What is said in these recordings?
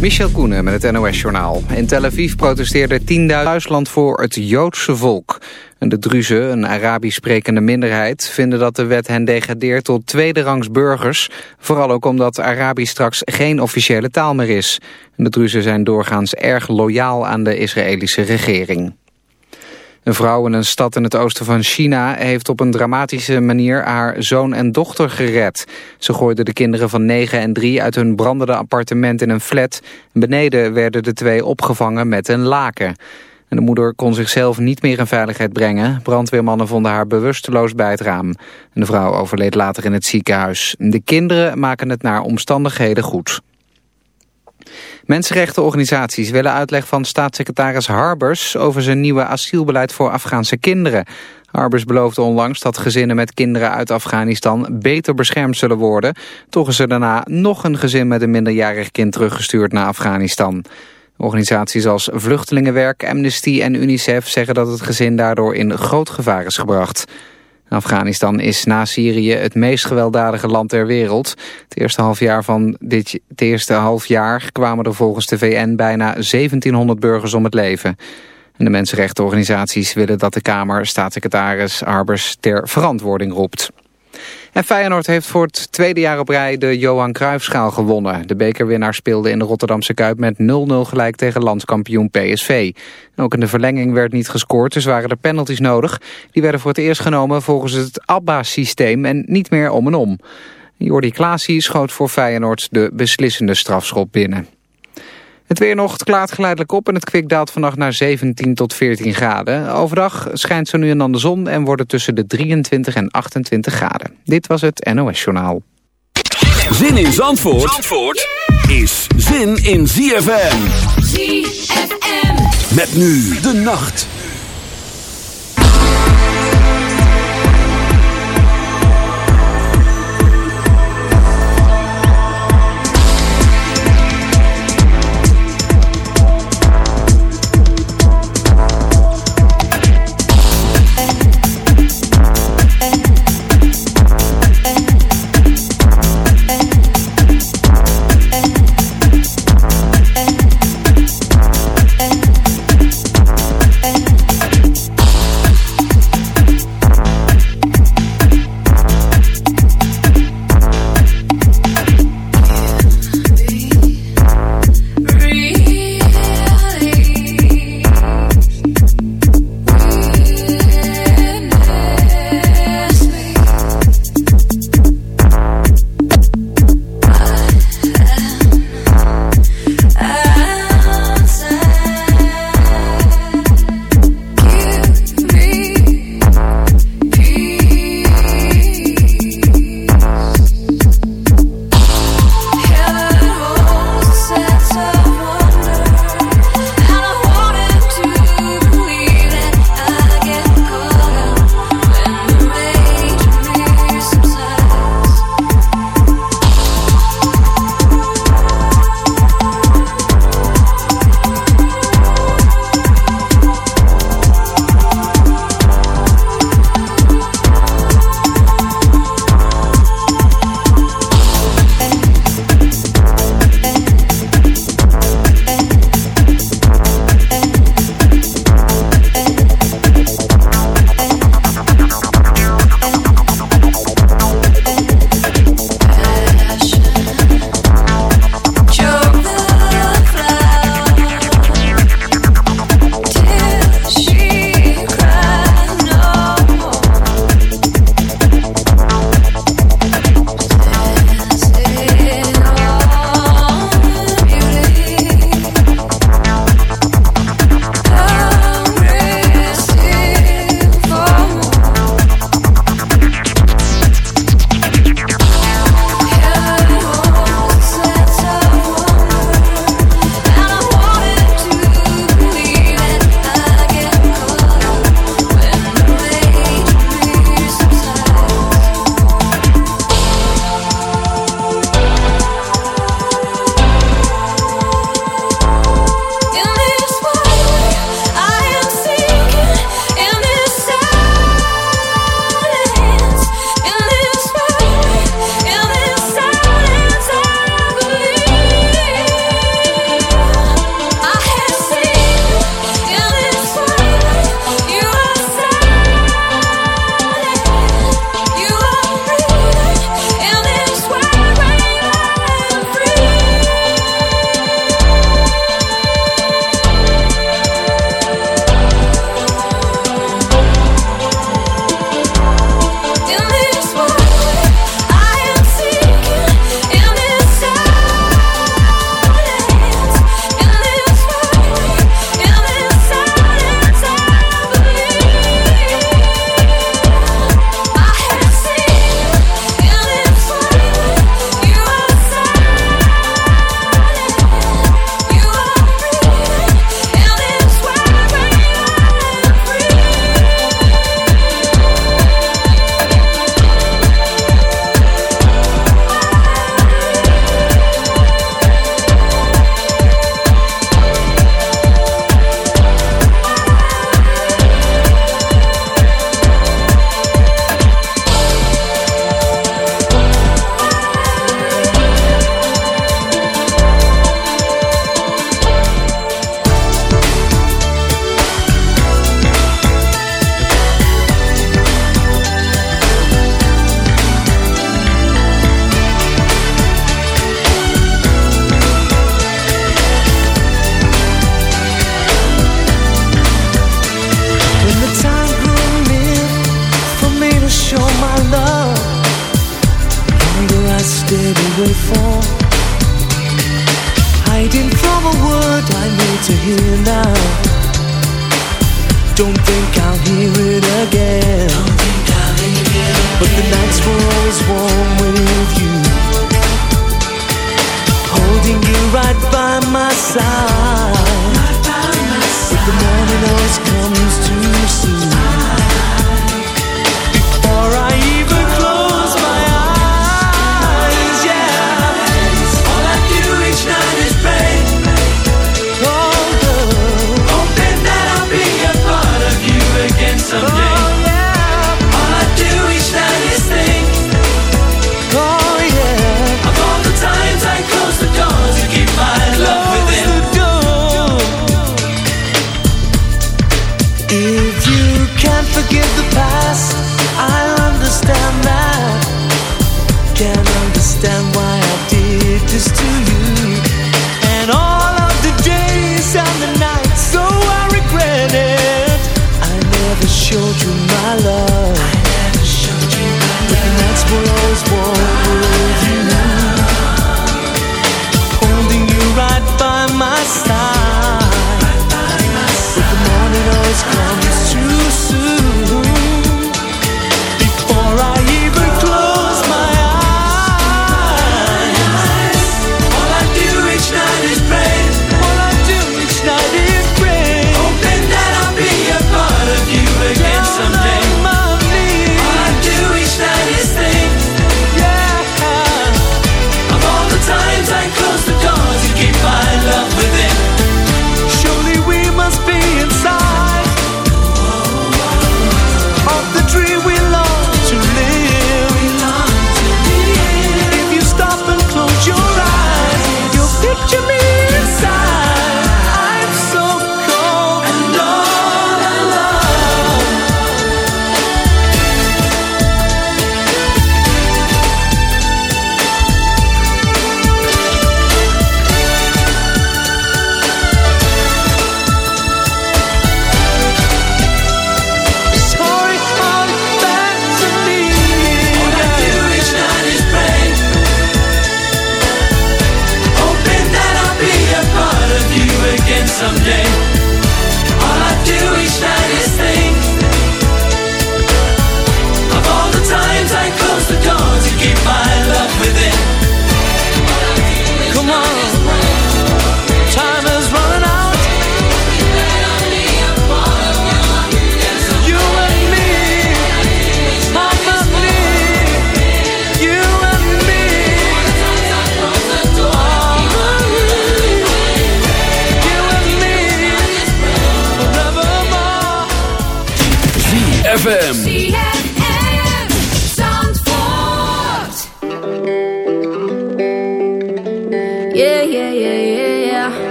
Michel Koenen met het NOS-journaal. In Tel Aviv protesteerde 10.000 Duitsland voor het Joodse volk. En de Druzen, een Arabisch sprekende minderheid... vinden dat de wet hen degradeert tot tweederangs burgers. Vooral ook omdat Arabisch straks geen officiële taal meer is. De Druzen zijn doorgaans erg loyaal aan de Israëlische regering. Een vrouw in een stad in het oosten van China heeft op een dramatische manier haar zoon en dochter gered. Ze gooide de kinderen van 9 en 3 uit hun brandende appartement in een flat. Beneden werden de twee opgevangen met een laken. En de moeder kon zichzelf niet meer in veiligheid brengen. Brandweermannen vonden haar bewusteloos bij het raam. En de vrouw overleed later in het ziekenhuis. De kinderen maken het naar omstandigheden goed. Mensenrechtenorganisaties willen uitleg van staatssecretaris Harbers over zijn nieuwe asielbeleid voor Afghaanse kinderen. Harbers beloofde onlangs dat gezinnen met kinderen uit Afghanistan beter beschermd zullen worden. Toch is er daarna nog een gezin met een minderjarig kind teruggestuurd naar Afghanistan. Organisaties als Vluchtelingenwerk, Amnesty en UNICEF zeggen dat het gezin daardoor in groot gevaar is gebracht. Afghanistan is na Syrië het meest gewelddadige land ter wereld. Het eerste halfjaar van dit het eerste halfjaar kwamen er volgens de VN bijna 1700 burgers om het leven. En de mensenrechtenorganisaties willen dat de Kamer staatssecretaris Harbers ter verantwoording roept. En Feyenoord heeft voor het tweede jaar op rij de Johan Cruijffschaal gewonnen. De bekerwinnaar speelde in de Rotterdamse Kuip met 0-0 gelijk tegen landskampioen PSV. ook in de verlenging werd niet gescoord, dus waren er penalties nodig. Die werden voor het eerst genomen volgens het ABBA-systeem en niet meer om en om. Jordi Klaasie schoot voor Feyenoord de beslissende strafschop binnen. Het weer nog, het klaart geleidelijk op en het kwik daalt vannacht naar 17 tot 14 graden. Overdag schijnt zo nu en dan de zon en wordt het tussen de 23 en 28 graden. Dit was het NOS Journaal. Zin in Zandvoort, Zandvoort is zin in ZFM. ZFM. Met nu de nacht.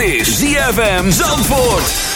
is ZFM Zandvoort.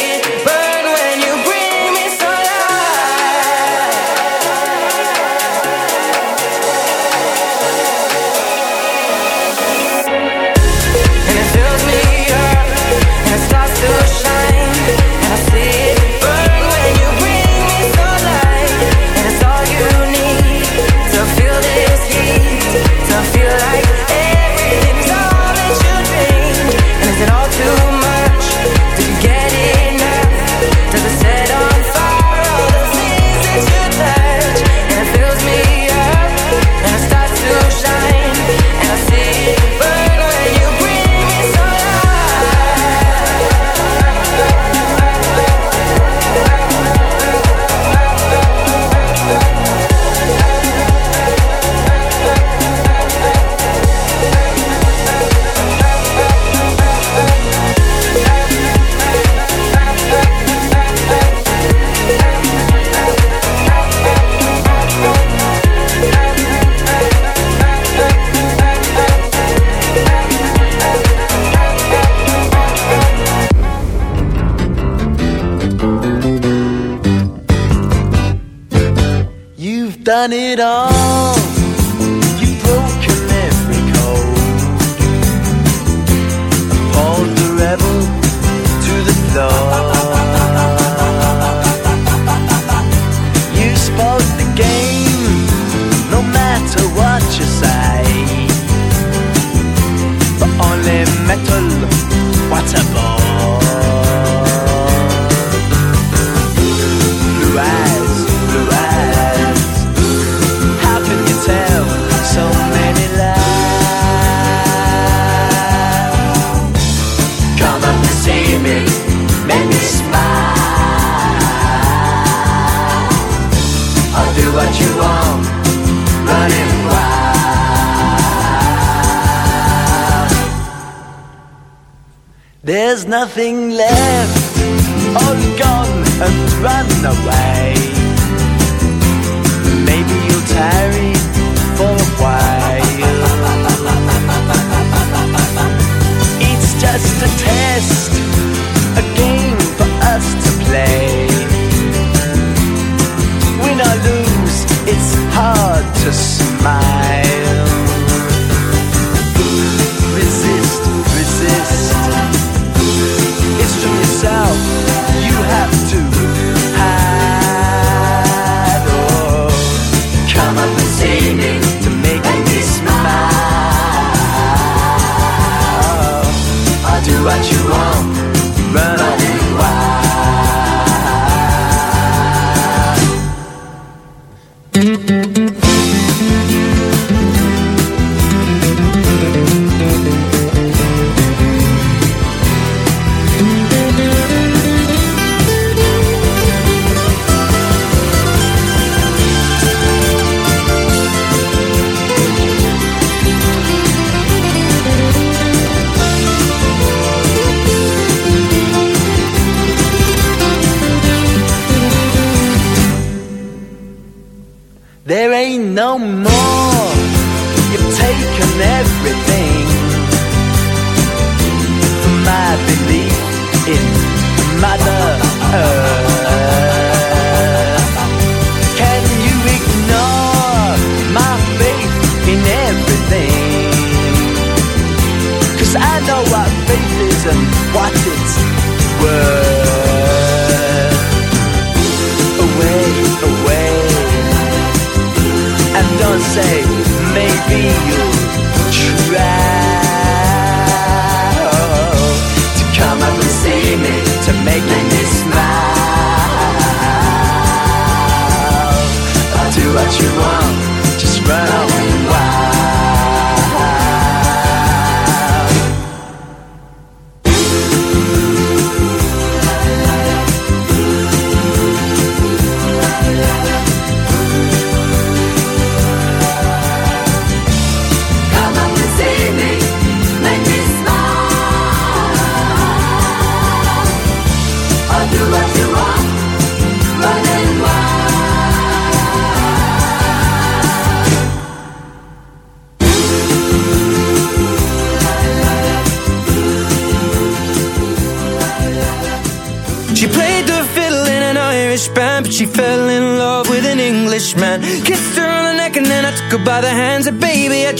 nothing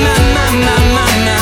My, my, my, my, my,